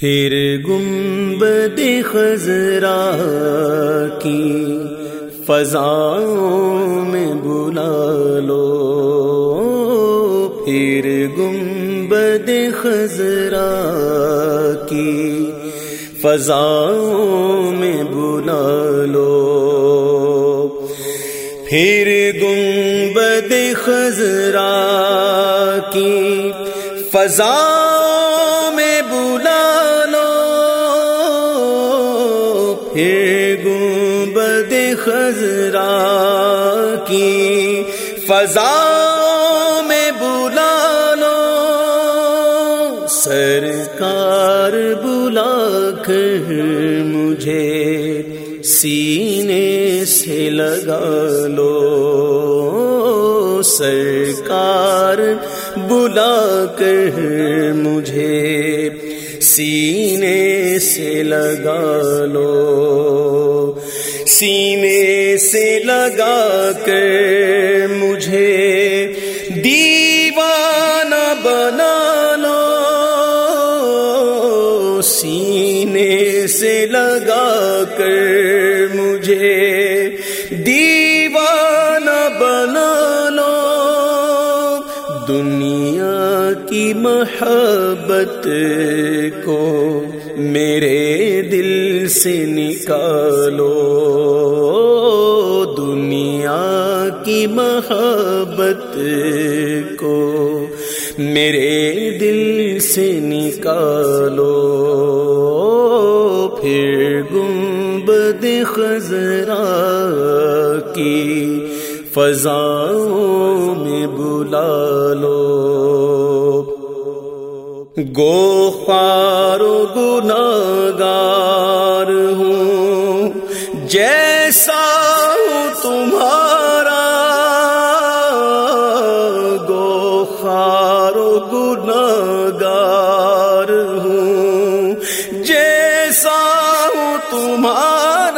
پھر گنبد خزرا کی فضاؤں میں بلا لو۔ پھر گنبد خزرا کی فضاؤں میں بلا لو۔ پھر گنبد خزرا کی فضا خزرا کی فضا میں بلا لو سرکار بلا کر مجھے سینے سے لگا لو، سرکار بلا کر مجھے سینے سے لگا لو۔ سینے سے لگا کر مجھے دیوانہ بنا لو۔ سینے سے لگا کر مجھے دیوانہ بنا لو۔ دنیا کی محبت کو میرے دل سے نکالو دنیا کی محبت کو میرے دل سے نکالو پھر گنبد خزرا کی فضاؤں میں بلا لو گو خارو گناگار ہوں۔ جیسا ہوں تمہارا گو خارو گناگار ہوں۔ جیسا ہوں تمہارا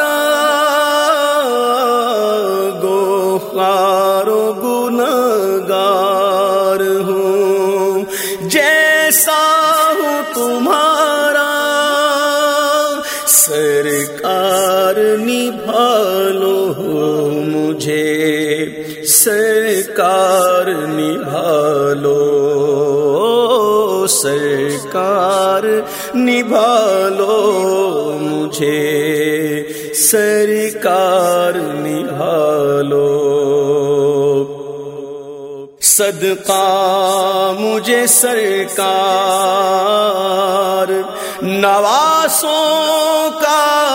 سرکار نبھالو مجھے، سرکار نبھالو۔ سرکار نبھالو مجھے، سرکار نبھالو۔ صدقہ مجھے سرکار نواسوں کا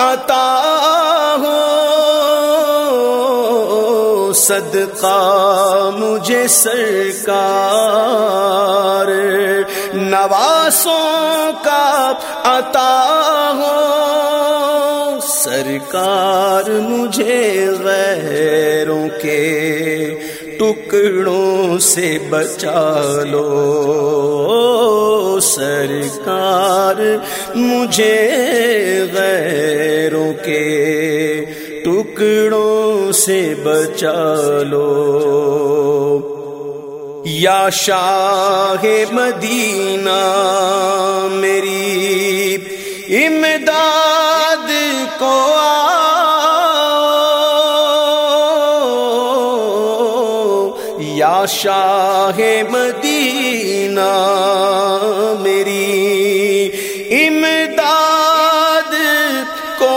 عطا ہو۔ صدقہ مجھے سرکار نواسوں کا عطا ہو۔ سرکار مجھے غیروں کے ٹکڑوں سے بچا لو۔ سرکار، مجھے غیروں کے ٹکڑوں سے بچا لو۔ یا شاہ مدینہ، میری امداد کو یا شاہ مدینہ میری امداد کو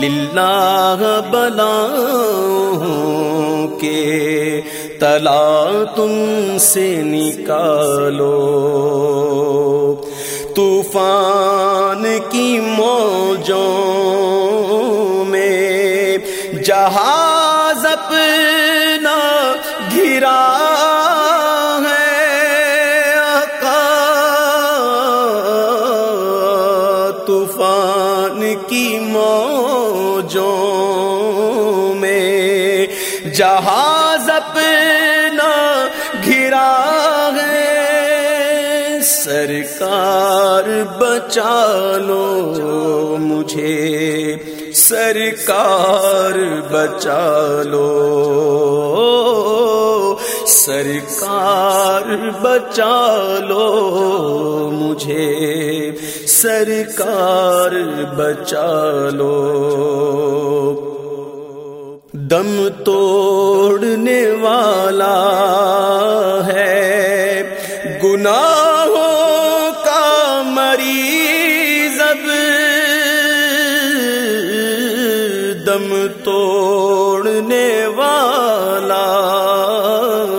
للہ بلا کے تلا تم سے نکالو۔ طوفان کی موجوں میں جہاں اپنا گھرا ہے طوفان کی موجوں میں جہاز اپنا سرکار بچا لو مجھے، سرکار بچا لو سرکار بچا لو مجھے، سرکار بچا لو دم توڑنے والا ہے گناہوں دم توڑنے والا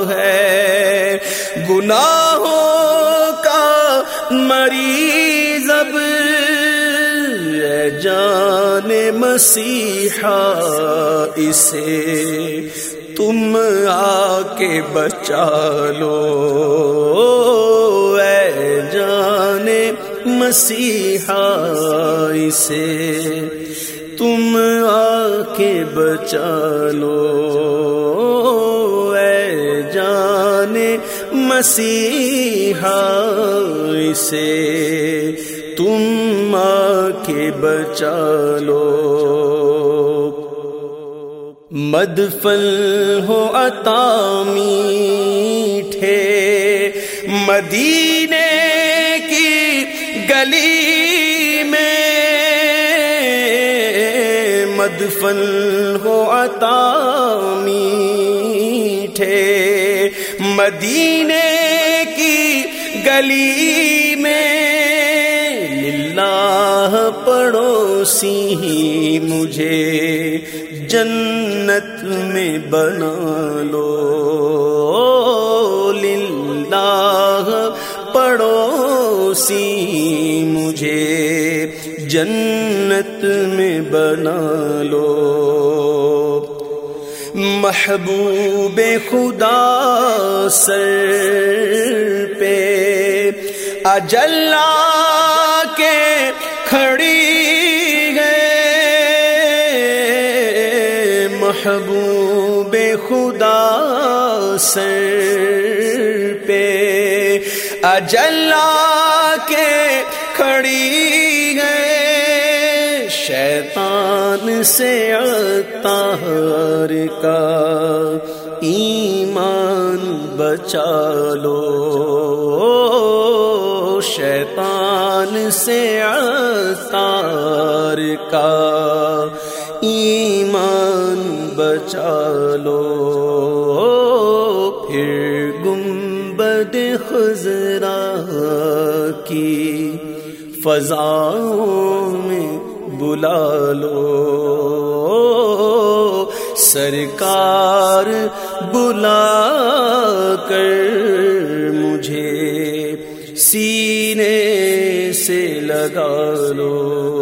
ہے۔ گناہوں کا مریض اب جان مسیحا، اسے تم آ کے بچا لو۔ اے جان مسیحا، اسے تم آ کے بچا لو۔ اے جان مسیحا، اسے تم آ کے بچا لو۔ مدفل ہو عطا میٹھے، مدینے کی گلی مدفل ہو عطا میٹھے۔ مدینے کی گلی میں للہ پڑوسی مجھے جنت میں بنا لو۔ للہ پڑوسی مجھے۔ جنت میں بنا لو۔ محبوب خدا سر پہ اجلا کے کھڑی گئے محبوب خدا سر پہ اجلا کے کھڑی سے اتار کا ایمان بچا لو۔ شیطان سے اتار کا ایمان بچا لو۔ پھر گنبد خزرا کی فضاؤں میں بلا لو سرکار بلا کر مجھے سینے سے لگا لو۔